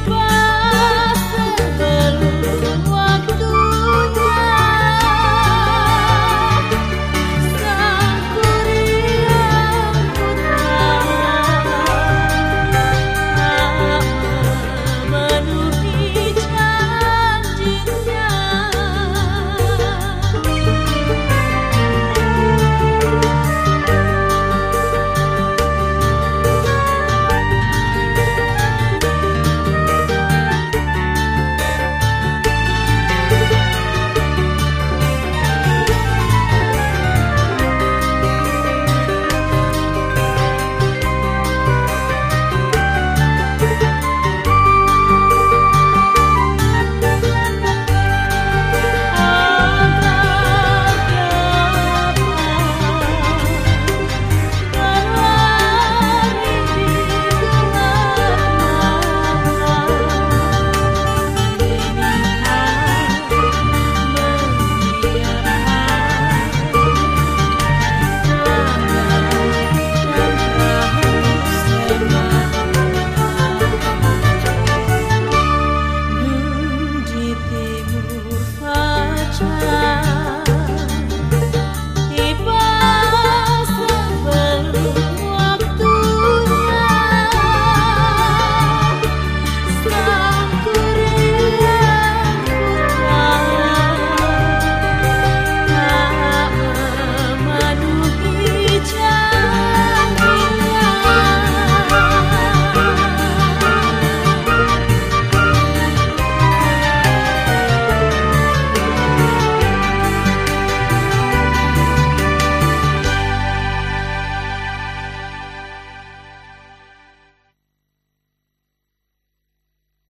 pas.